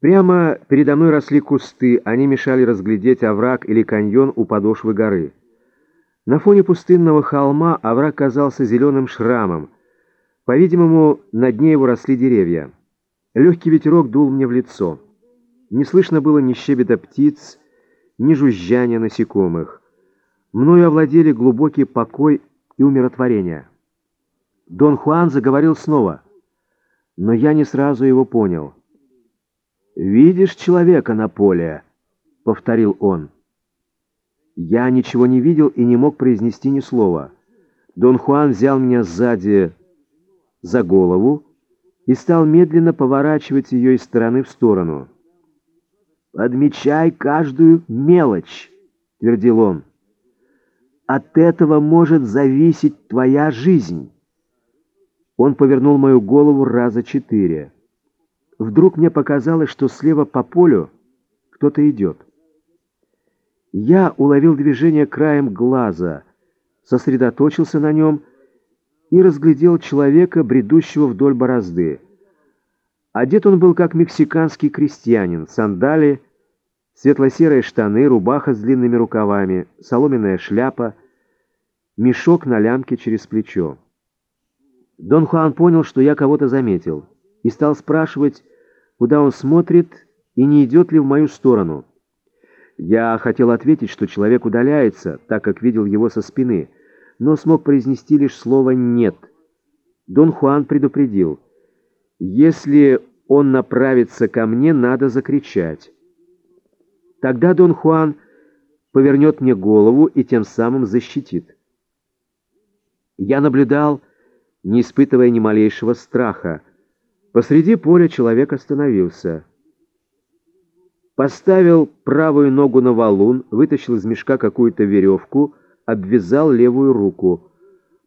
Прямо передо мной росли кусты, они мешали разглядеть овраг или каньон у подошвы горы. На фоне пустынного холма овраг казался зеленым шрамом. По-видимому, на дне его росли деревья. Легкий ветерок дул мне в лицо. Не слышно было ни щебета птиц, ни жужжания насекомых. Мною овладели глубокий покой и умиротворение. Дон Хуан заговорил снова, но я не сразу его понял. «Видишь человека на поле?» — повторил он. Я ничего не видел и не мог произнести ни слова. Дон Хуан взял меня сзади за голову и стал медленно поворачивать ее из стороны в сторону. «Подмечай каждую мелочь», — твердил он. «От этого может зависеть твоя жизнь». Он повернул мою голову раза четыре. Вдруг мне показалось, что слева по полю кто-то идет. Я уловил движение краем глаза, сосредоточился на нем и разглядел человека, бредущего вдоль борозды. Одет он был как мексиканский крестьянин, сандали, светло-серые штаны, рубаха с длинными рукавами, соломенная шляпа, мешок на лямке через плечо. Дон Хуан понял, что я кого-то заметил, и стал спрашивать, куда он смотрит и не идет ли в мою сторону. Я хотел ответить, что человек удаляется, так как видел его со спины, но смог произнести лишь слово «нет». Дон Хуан предупредил, «Если он направится ко мне, надо закричать». Тогда Дон Хуан повернет мне голову и тем самым защитит. Я наблюдал, не испытывая ни малейшего страха. Посреди поля человек остановился. Поставил правую ногу на валун, вытащил из мешка какую-то веревку, обвязал левую руку.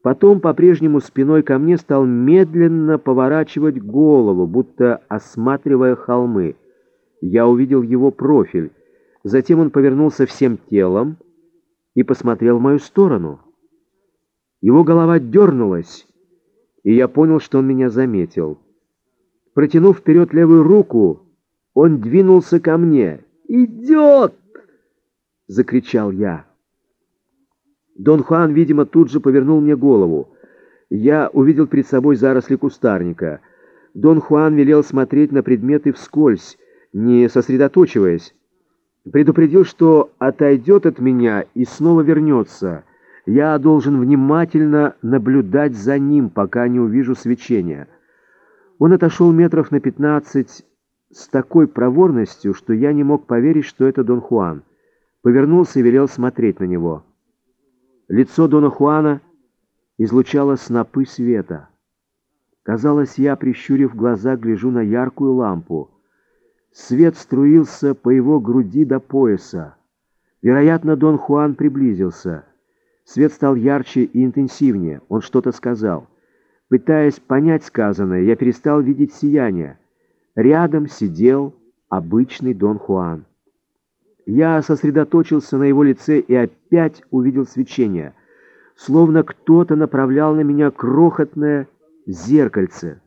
Потом, по-прежнему спиной ко мне, стал медленно поворачивать голову, будто осматривая холмы. Я увидел его профиль. Затем он повернулся всем телом и посмотрел в мою сторону. Его голова дернулась, и я понял, что он меня заметил. Протянув вперед левую руку, он двинулся ко мне. «Идет!» — закричал я. Дон Хуан, видимо, тут же повернул мне голову. Я увидел перед собой заросли кустарника. Дон Хуан велел смотреть на предметы вскользь, не сосредоточиваясь. Предупредил, что отойдет от меня и снова вернется — я должен внимательно наблюдать за ним, пока не увижу свечения. Он отошел метров на пятнадцать с такой проворностью, что я не мог поверить, что это Дон Хуан. Повернулся и велел смотреть на него. Лицо Дона Хуана излучало снопы света. Казалось, я, прищурив глаза, гляжу на яркую лампу. Свет струился по его груди до пояса. Вероятно, Дон Хуан приблизился — Свет стал ярче и интенсивнее. Он что-то сказал. Пытаясь понять сказанное, я перестал видеть сияние. Рядом сидел обычный Дон Хуан. Я сосредоточился на его лице и опять увидел свечение. Словно кто-то направлял на меня крохотное зеркальце.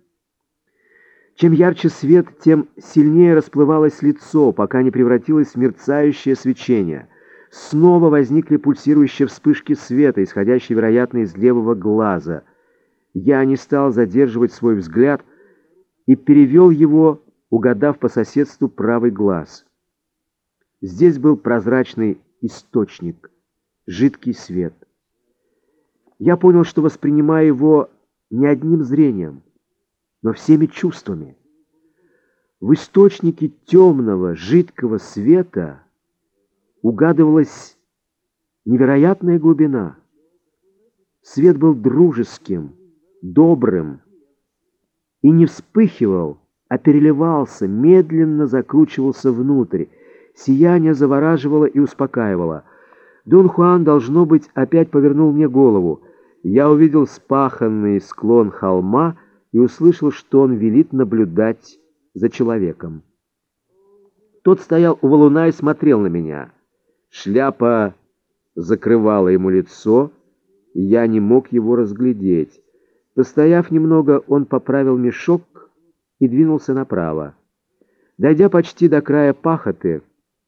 Чем ярче свет, тем сильнее расплывалось лицо, пока не превратилось в мерцающее свечение — Снова возникли пульсирующие вспышки света, исходящие, вероятно, из левого глаза. Я не стал задерживать свой взгляд и перевел его, угадав по соседству правый глаз. Здесь был прозрачный источник, жидкий свет. Я понял, что воспринимаю его не одним зрением, но всеми чувствами. В источнике темного, жидкого света угадывалась невероятная глубина. Свет был дружеским, добрым и не вспыхивал, а переливался, медленно закручивался внутрь. Сияние завораживало и успокаивало. Дон Хуан, должно быть, опять повернул мне голову. Я увидел спаханный склон холма и услышал, что он велит наблюдать за человеком. Тот стоял у валуна и смотрел на меня. Шляпа закрывала ему лицо, и я не мог его разглядеть. Постояв немного, он поправил мешок и двинулся направо. Дойдя почти до края пахоты,